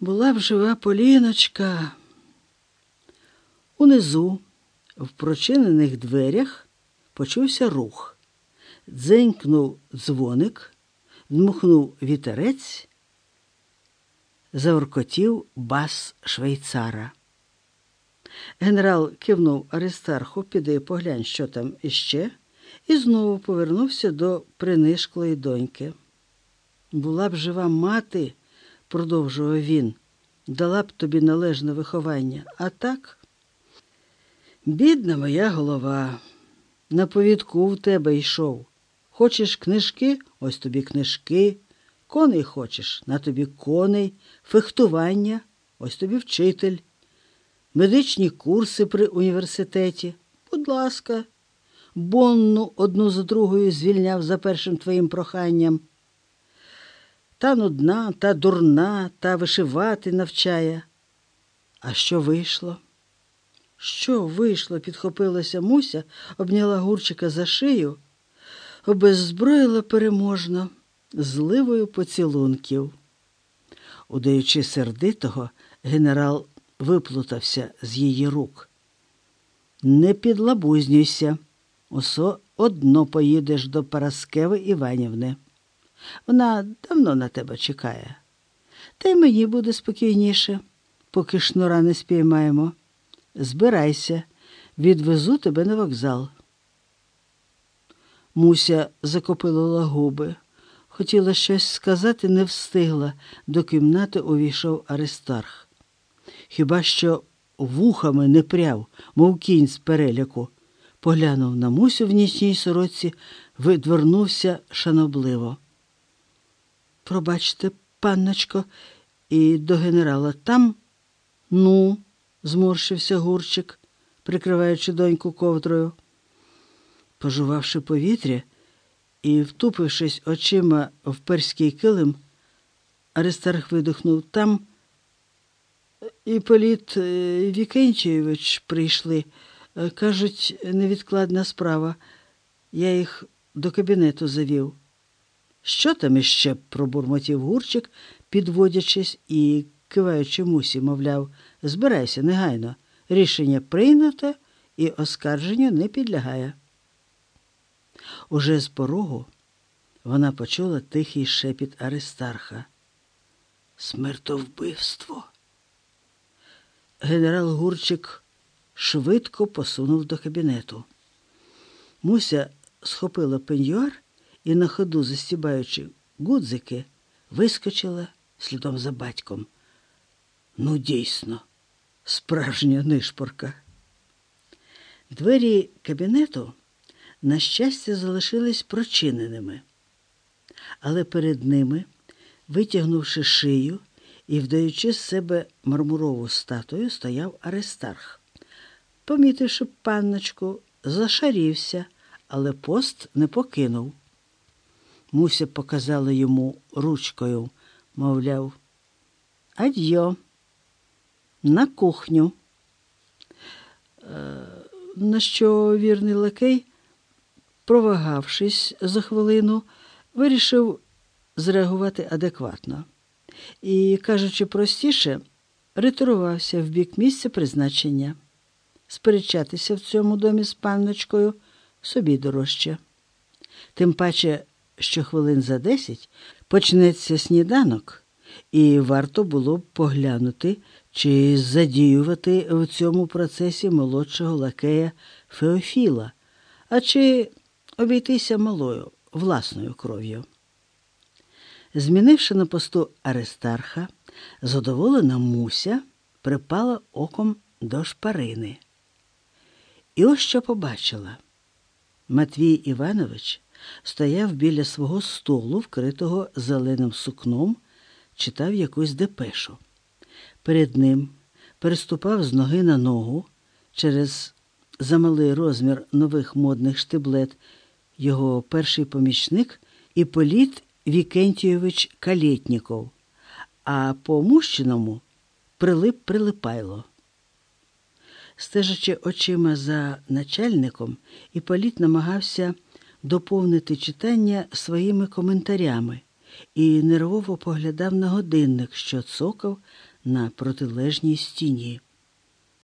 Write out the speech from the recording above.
Була б жива Поліночка. Унизу, в прочинених дверях, почувся рух. Дзенькнув дзвоник, дмухнув вітерець, заоркотів бас швейцара. Генерал кивнув Аристарху, піди поглянь, що там іще, і знову повернувся до принишклої доньки. Була б жива мати, продовжував він, дала б тобі належне виховання. А так, бідна моя голова, на повідку в тебе йшов. Хочеш книжки? Ось тобі книжки. Коней хочеш, на тобі коней, фехтування, ось тобі вчитель, медичні курси при університеті. Будь ласка, бонну одну за другою звільняв за першим твоїм проханням. Та нудна, та дурна, та вишивати навчає. А що вийшло? Що вийшло? підхопилася Муся, обняла гурчика за шию, обеззброїла переможно зливою поцілунків. Удаючи сердитого, генерал виплутався з її рук. Не підлабузнюйся, осо одно поїдеш до Параскеви Іванівни. Вона давно на тебе чекає. Та й мені буде спокійніше, поки шнура не спіймаємо. Збирайся, відвезу тебе на вокзал. Муся закопилила губи. Хотіла щось сказати, не встигла. До кімнати увійшов Аристарх. Хіба що вухами не пряв, мов кінь з переляку. Поглянув на Мусю в нічній сороці, видвернувся шанобливо. Пробачте, панночко, і до генерала там? Ну, зморщився гурчик, прикриваючи доньку ковдрою. Пожувавши повітря і, втупившись очима в перський килим, Аристарх видихнув там. Іполіт Вікенчійович прийшли. Кажуть, невідкладна справа. Я їх до кабінету завів. Що там іще? пробурмотів гурчик, підводячись і киваючи мусі, мовляв, збирайся негайно. Рішення прийнято і оскарженню не підлягає. Уже з порогу вона почула тихий шепіт Аристарха. Смертовбивство. Генерал Гурчик швидко посунув до кабінету. Муся схопила пеньюар і, на ходу, застібаючи гудзики, вискочила слідом за батьком. Ну, дійсно, справжня нишпорка. Двері кабінету, на щастя, залишились прочиненими, але перед ними, витягнувши шию і вдаючи з себе мармурову статую, стояв Аристарх. Помітивши панночку, зашарівся, але пост не покинув. Муся показала йому ручкою, мовляв, адьо, на кухню. Е, на що вірний лакей, провагавшись за хвилину, вирішив зреагувати адекватно і, кажучи простіше, ретирувався в бік місця призначення. Сперечатися в цьому домі з панночкою собі дорожче. Тим паче, що хвилин за десять почнеться сніданок, і варто було б поглянути, чи задіювати в цьому процесі молодшого лакея Феофіла, а чи обійтися малою власною кров'ю. Змінивши на посту Аристарха, задоволена Муся припала оком до шпарини. І ось що побачила. Матвій Іванович стояв біля свого столу, вкритого зеленим сукном, читав якусь депешу. Перед ним переступав з ноги на ногу через замалий розмір нових модних штиблет його перший помічник Іполіт Вікентійович Калєтніков, а по мужчиному прилип прилипайло. Стежачи очима за начальником, Іполіт намагався доповнити читання своїми коментарями і нервово поглядав на годинник, що цокав на протилежній стіні.